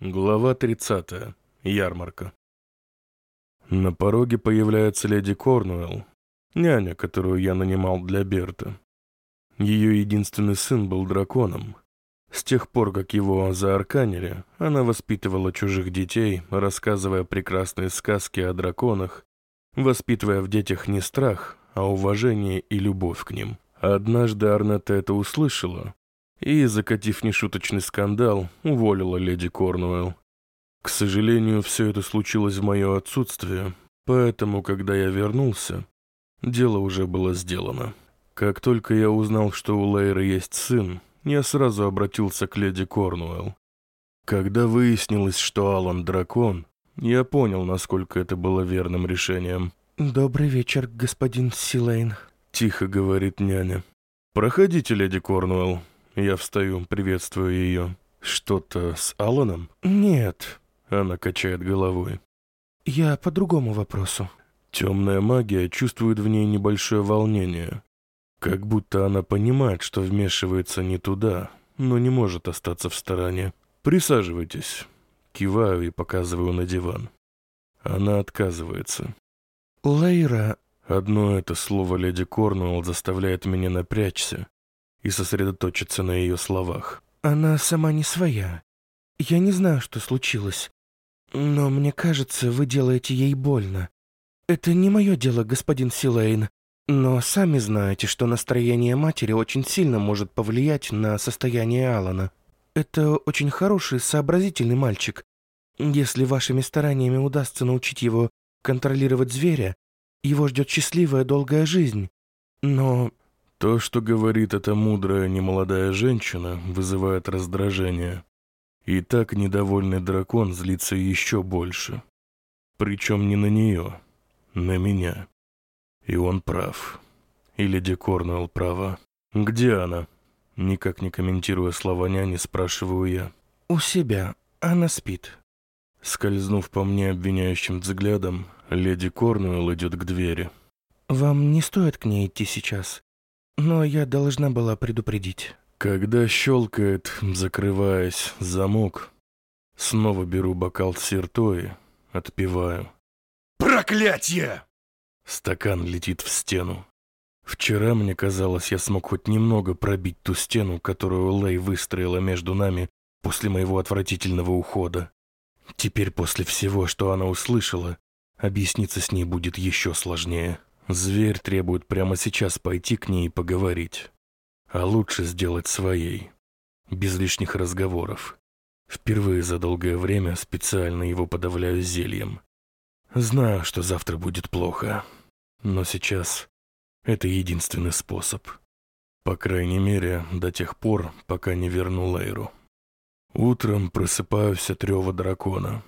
Глава 30. Ярмарка. На пороге появляется леди Корнуэлл, няня, которую я нанимал для Берта. Ее единственный сын был драконом. С тех пор, как его заарканили, она воспитывала чужих детей, рассказывая прекрасные сказки о драконах, воспитывая в детях не страх, а уважение и любовь к ним. Однажды Арнетта это услышала и, закатив нешуточный скандал, уволила леди Корнуэлл. К сожалению, все это случилось в мое отсутствие, поэтому, когда я вернулся, дело уже было сделано. Как только я узнал, что у Лейры есть сын, я сразу обратился к леди Корнуэлл. Когда выяснилось, что Алан дракон, я понял, насколько это было верным решением. «Добрый вечер, господин Силейн», — тихо говорит няня. «Проходите, леди Корнуэлл». Я встаю, приветствую ее. «Что-то с Аланом?» «Нет», — она качает головой. «Я по другому вопросу». Темная магия чувствует в ней небольшое волнение. Как будто она понимает, что вмешивается не туда, но не может остаться в стороне. «Присаживайтесь». Киваю и показываю на диван. Она отказывается. «Лейра...» Одно это слово леди Корнуэлл заставляет меня напрячься и сосредоточиться на ее словах. «Она сама не своя. Я не знаю, что случилось, но мне кажется, вы делаете ей больно. Это не мое дело, господин Силейн, но сами знаете, что настроение матери очень сильно может повлиять на состояние Алана. Это очень хороший, сообразительный мальчик. Если вашими стараниями удастся научить его контролировать зверя, его ждет счастливая долгая жизнь. Но то, что говорит эта мудрая немолодая женщина, вызывает раздражение. И так недовольный дракон злится еще больше. Причем не на нее, на меня. И он прав. И леди Корнуэлл права. «Где она?» Никак не комментируя слова няни, спрашиваю я. «У себя. Она спит». Скользнув по мне обвиняющим взглядом, леди Корнуэлл идет к двери. «Вам не стоит к ней идти сейчас. Но я должна была предупредить. Когда щелкает, закрываясь, замок, снова беру бокал с сиртои, отпиваю. Проклятье! Стакан летит в стену. Вчера мне казалось, я смог хоть немного пробить ту стену, которую Лэй выстроила между нами после моего отвратительного ухода. Теперь после всего, что она услышала, объясниться с ней будет еще сложнее. Зверь требует прямо сейчас пойти к ней и поговорить. А лучше сделать своей. Без лишних разговоров. Впервые за долгое время специально его подавляю зельем. Знаю, что завтра будет плохо. Но сейчас это единственный способ. По крайней мере, до тех пор, пока не верну Лейру. Утром просыпаюсь от рева дракона.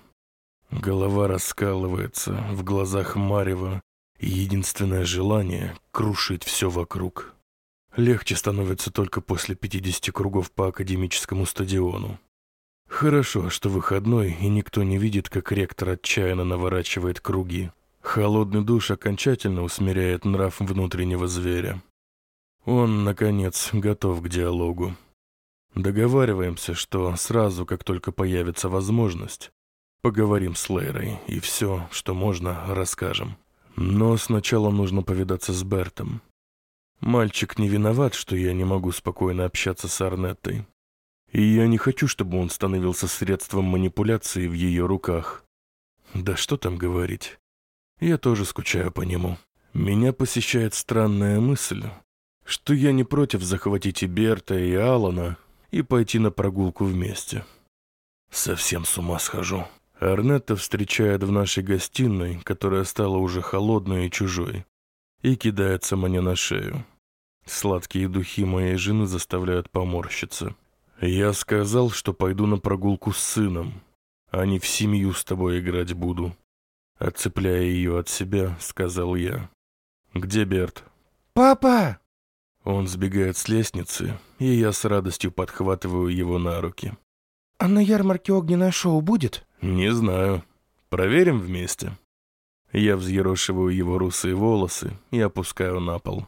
Голова раскалывается, в глазах марево, единственное желание — крушить все вокруг. Легче становится только после 50 кругов по академическому стадиону. Хорошо, что выходной, и никто не видит, как ректор отчаянно наворачивает круги. Холодный душ окончательно усмиряет нрав внутреннего зверя. Он, наконец, готов к диалогу. Договариваемся, что сразу, как только появится возможность, поговорим с Лейрой и все, что можно, расскажем. Но сначала нужно повидаться с Бертом. Мальчик не виноват, что я не могу спокойно общаться с Арнеттой. И я не хочу, чтобы он становился средством манипуляции в ее руках. Да что там говорить. Я тоже скучаю по нему. Меня посещает странная мысль, что я не против захватить и Берта, и Алана и пойти на прогулку вместе. Совсем с ума схожу. Арнетта встречает в нашей гостиной, которая стала уже холодной и чужой, и кидается мне на шею. Сладкие духи моей жены заставляют поморщиться. Я сказал, что пойду на прогулку с сыном, а не в семью с тобой играть буду. Отцепляя ее от себя, сказал я. «Где Берт?» «Папа!» Он сбегает с лестницы, и я с радостью подхватываю его на руки. «А на ярмарке огненное шоу будет?» «Не знаю. Проверим вместе». Я взъерошиваю его русые волосы и опускаю на пол.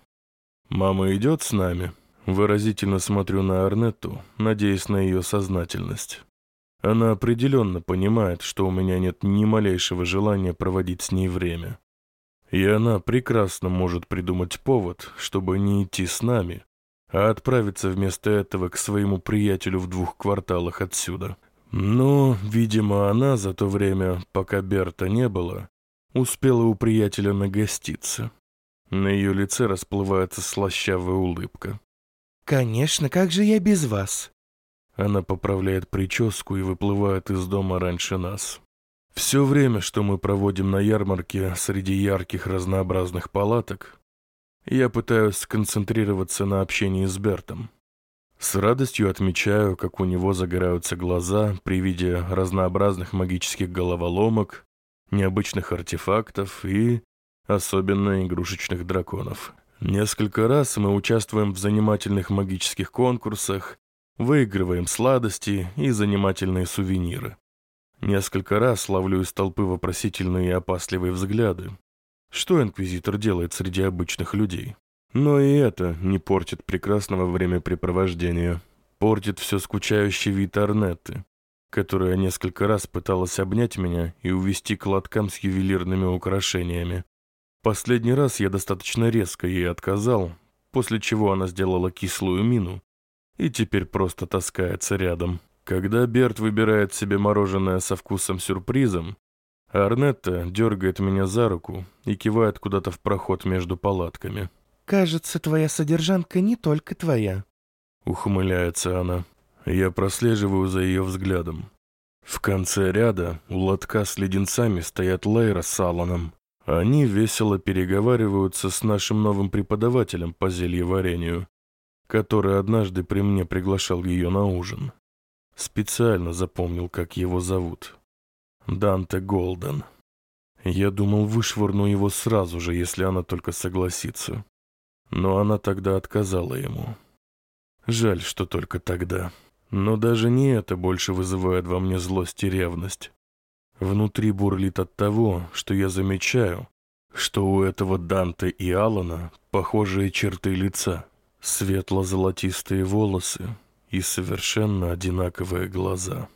«Мама идет с нами?» Выразительно смотрю на Арнетту, надеясь на ее сознательность. Она определенно понимает, что у меня нет ни малейшего желания проводить с ней время. И она прекрасно может придумать повод, чтобы не идти с нами, а отправиться вместо этого к своему приятелю в двух кварталах отсюда. Но, видимо, она за то время, пока Берта не было, успела у приятеля нагоститься. На ее лице расплывается слащавая улыбка. «Конечно, как же я без вас?» Она поправляет прическу и выплывает из дома раньше нас. Все время, что мы проводим на ярмарке среди ярких разнообразных палаток, я пытаюсь сконцентрироваться на общении с Бертом. С радостью отмечаю, как у него загораются глаза при виде разнообразных магических головоломок, необычных артефактов и особенно игрушечных драконов. Несколько раз мы участвуем в занимательных магических конкурсах, выигрываем сладости и занимательные сувениры. Несколько раз ловлю из толпы вопросительные и опасливые взгляды. Что инквизитор делает среди обычных людей? Но и это не портит прекрасного времяпрепровождения. Портит все скучающий вид Арнетты, которая несколько раз пыталась обнять меня и увести к лоткам с ювелирными украшениями. Последний раз я достаточно резко ей отказал, после чего она сделала кислую мину и теперь просто таскается рядом. Когда Берт выбирает себе мороженое со вкусом-сюрпризом, Арнетта дергает меня за руку и кивает куда-то в проход между палатками. «Кажется, твоя содержанка не только твоя», — ухмыляется она. Я прослеживаю за ее взглядом. В конце ряда у лотка с леденцами стоят Лейра с Алланом. Они весело переговариваются с нашим новым преподавателем по зельеварению, который однажды при мне приглашал ее на ужин. Специально запомнил, как его зовут. Данте Голден. Я думал, вышвырну его сразу же, если она только согласится. Но она тогда отказала ему. Жаль, что только тогда. Но даже не это больше вызывает во мне злость и ревность. Внутри бурлит от того, что я замечаю, что у этого Данте и Алана похожие черты лица, светло-золотистые волосы и совершенно одинаковые глаза.